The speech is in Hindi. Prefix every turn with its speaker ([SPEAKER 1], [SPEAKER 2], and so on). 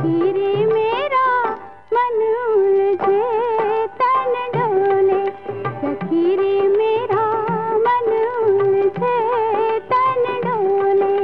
[SPEAKER 1] फिरे मेरा मन उलझे तन डोले सखीरे मेरा मन उलझे तन डोले